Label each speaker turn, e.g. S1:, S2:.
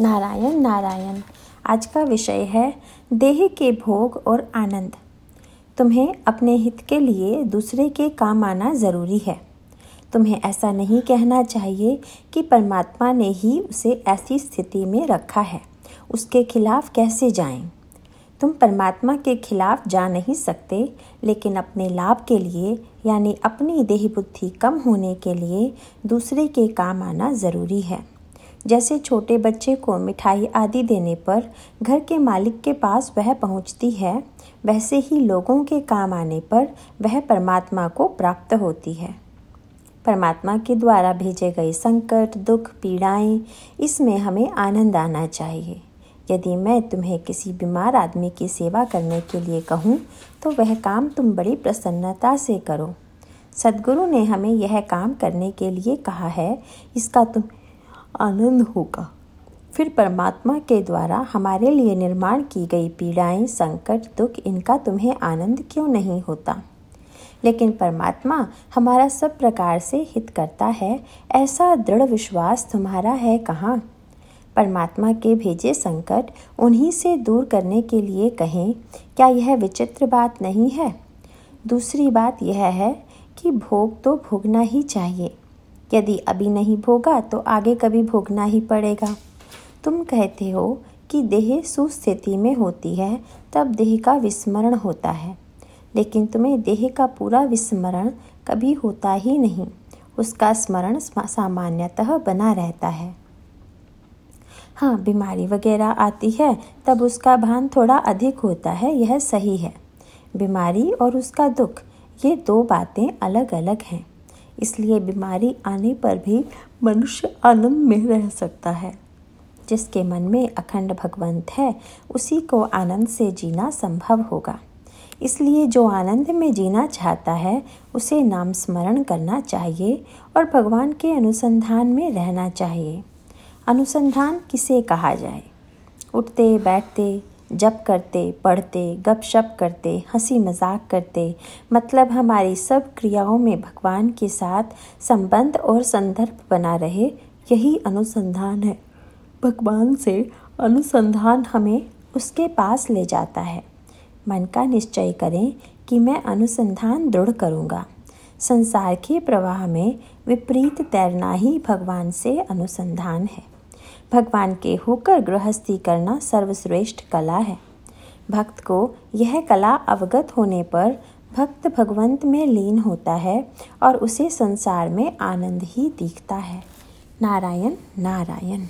S1: नारायण नारायण। आज का विषय है देह के भोग और आनंद। तुम्हें अपने हित के लिए दूसरे के काम आना ज़रूरी है। तुम्हें ऐसा नहीं कहना चाहिए कि परमात्मा ने ही उसे ऐसी स्थिति में रखा है। उसके खिलाफ कैसे जाएँ? तुम परमात्मा के खिलाफ जा नहीं सकते, लेकिन अपने लाभ के लिए, यानी अपनी देह बुद्धि कम होने के लिए दूसरे के काम आना ज़रूरी है। जैसे छोटे बच्चे को मिठाई आदि देने पर घर के मालिक के पास वह पहुँचती है, वैसे ही लोगों के काम आने पर वह परमात्मा को प्राप्त होती है। परमात्मा के द्वारा भेजे गए संकट, दुख, पीड़ाएँ, इसमें हमें आनंद आना चाहिए। यदि मैं तुम्हें किसी बीमार आदमी की सेवा करने के लिए कहूँ तो वह काम तुम बड़ी प्रसन्नता से करो। सदगुरु ने हमें यह काम करने के लिए कहा है, इसका तुम आनंद होगा। फिर परमात्मा के द्वारा हमारे लिए निर्माण की गई पीड़ाएँ, संकट, दुख, इनका तुम्हें आनंद क्यों नहीं होता? लेकिन परमात्मा हमारा सब प्रकार से हित करता है, ऐसा दृढ़ विश्वास तुम्हारा है कहाँ? परमात्मा के भेजे संकट उन्हीं से दूर करने के लिए कहें, क्या यह विचित्र बात नहीं है? दूसरी बात यह है कि भोग तो भोगना ही चाहिए। यदि अभी नहीं भोगा तो आगे कभी भोगना ही पड़ेगा। तुम कहते हो कि देह सुस्थिति में होती है, तब देह का विस्मरण होता है। लेकिन तुम्हें देह का पूरा विस्मरण कभी होता ही नहीं। उसका स्मरण सामान्यतः बना रहता है। हाँ बीमारी वगैरह आती है, तब उसका भान थोड़ा अधिक होता है, यह सही है। बीमारी और उसका दुख, ये दो बातें अलग अलग हैं। इसलिए बीमारी आने पर भी मनुष्य आनंद में रह सकता है। जिसके मन में अखंड भगवंत है, उसी को आनंद से जीना संभव होगा। इसलिए जो आनंद में जीना चाहता है, उसे नाम स्मरण करना चाहिए और भगवान के अनुसंधान में रहना चाहिए। अनुसंधान किसे कहा जाए? उठते, बैठते जप करते, पढ़ते, गपशप करते हँसी मज़ाक करते। मतलब हमारी सब क्रियाओं में भगवान के साथ संबंध और संदर्भ बना रहे, यही अनुसंधान है। भगवान से अनुसंधान हमें उसके पास ले जाता है। मन का निश्चय करें कि मैं अनुसंधान दृढ़ करूँगा। संसार के प्रवाह में विपरीत तैरना ही भगवान से अनुसंधान है। भगवान के होकर गृहस्थी करना सर्वश्रेष्ठ कला है। भक्त को यह कला अवगत होने पर भक्त भगवंत में लीन होता है और उसे संसार में आनंद ही दिखता है। नारायण नारायण।